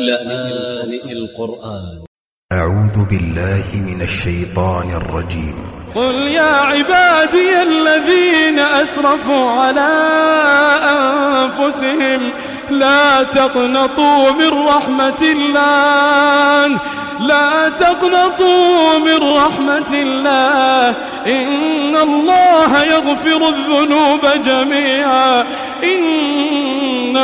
لآن القرآن. أعوذ بالله من الشيطان الرجيم. قل يا عبادي الذين أسرفوا على أنفسهم لا تقنطوا من رحمة الله لا تقنطوا من رحمة الله. إن الله يغفر الذنوب جميعا.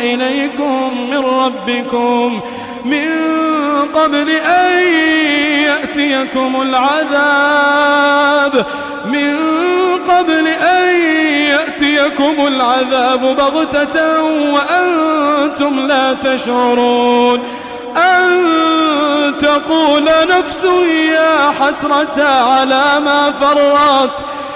إليكم من ربكم من قبل أن يأتيكم العذاب. من قبل أن يأتيكم العذاب بغتة وأنتم لا تشعرون. أن تقول نفس يا حسرة على ما فرطت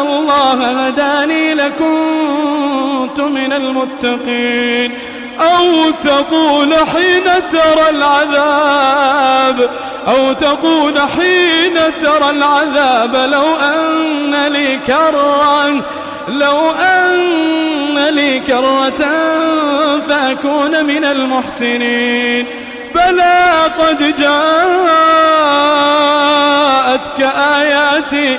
الله هداني لكنت من المتقين. أو تقول حين ترى العذاب أو تقول حين ترى العذاب لو أن لي كرة لو أن لي كرة فأكون من المحسنين. بلى قد جاءتك آياتي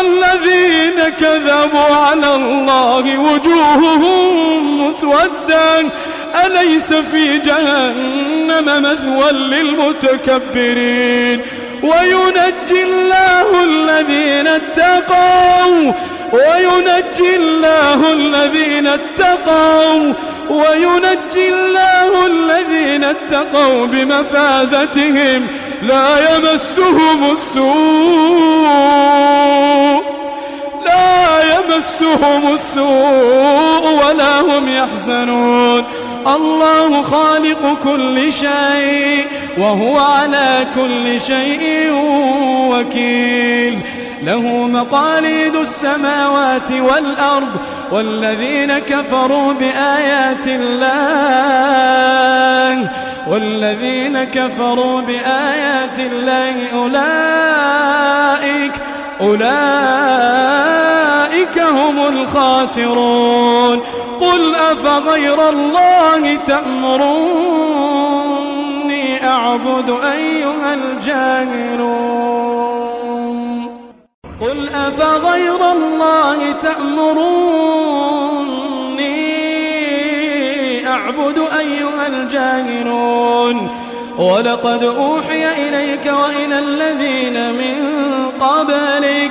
الذين كذبوا على الله وجوههم مسودا أليس في جهنم مثوى للمتكبرين وينجي الله الذين اتقوا وينجي الله الذين اتقوا وينجي الله الذين اتقوا بمفازتهم لا يمسهم السوء يمسهم السوء ولا هم يحزنون. الله خالق كل شيء وهو على كل شيء وكيل. له مقاليد السماوات والأرض والذين كفروا بآيات الله والذين كفروا بآيات الله أولئك أولئك هم الخاسرون. قل أفغير الله تأمروني أعبد أيها الجاهلون. قل أفغير الله تأمروني أعبد أيها الجاهلون. ولقد أوحي إليك وإلى الذين من قبلك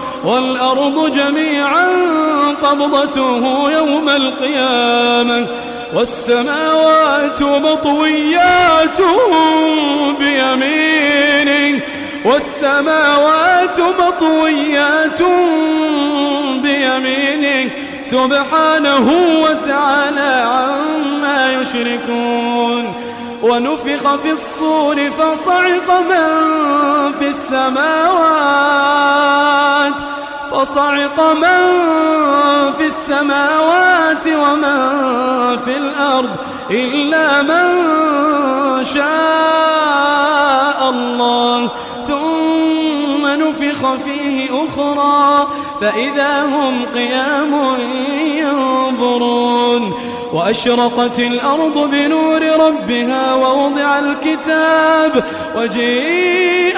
والأرض جميعا قبضته يوم القيامة والسماوات مطويات بيمينه والسماوات مطويات بيمينه. سبحانه وتعالى عما يشركون. ونفخ في الصور فصعق من في السماوات. فصعق من في السماوات ومن في الأرض إلا من شاء الله. ثم نفخ فيه أخرى فإذا هم قيام ينظرون. وأشرقت الأرض بنور ربها ووضع الكتاب وجيء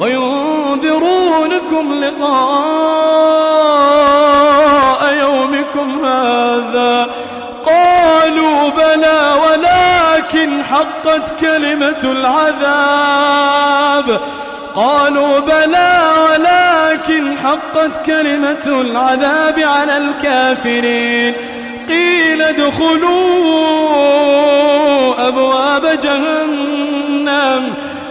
وينذرونكم لقاء يومكم هذا. قالوا بلى ولكن حقت كلمة العذاب. قالوا بلى ولكن حقت كلمة العذاب على الكافرين. قيل ادخلوا أبواب جهنم.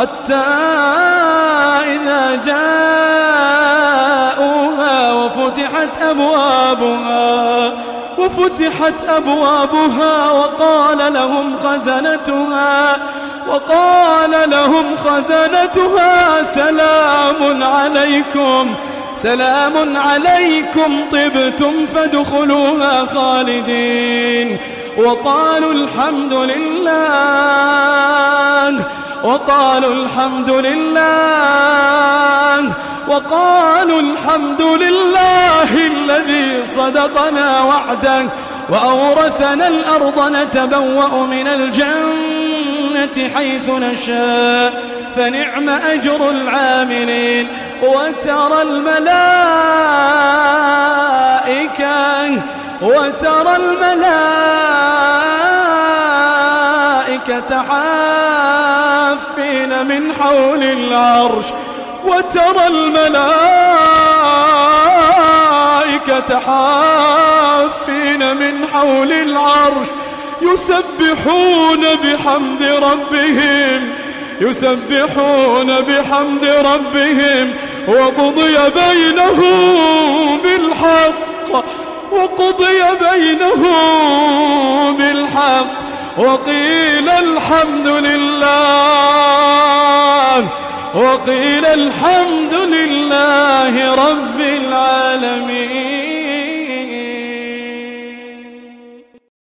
حتى إذا جاءوها وفتحت أبوابها وفتحت أبوابها وقال لهم خزنتها وقال لهم خزنتها سلام عليكم سلام عليكم طبتم فادخلوها خالدين. وقالوا الحمد لله وقالوا الحمد لله وقالوا الحمد لله الذي صدقنا وعده وأورثنا الأرض نتبوأ من الجنة حيث نشاء فنعم أجر العاملين. وترى الملائكة وترى الملائكة حافين من حول العرش وترى الملائكة حافين من حول العرش يسبحون بحمد ربهم يسبحون بحمد ربهم وقضي بينهم بالحق وقضي بينهم بالحق. وقيل الحمد لله. وقيل الحمد لله رب العالمين.